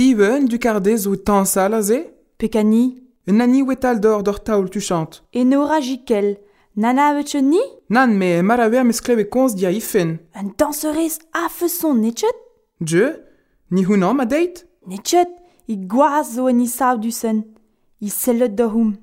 Piven du kardez ou tan salaze Pekani. Un ani wetal d'or d'or taoul tu chante. Et nora jikel. Nana avetche ni Nan me maraver meskleve konz dia ifen. Un danserez a feuson netchet Je Ni hunan ma deit Netchet, i gwaz zo en isav du sen. I sellet da hum.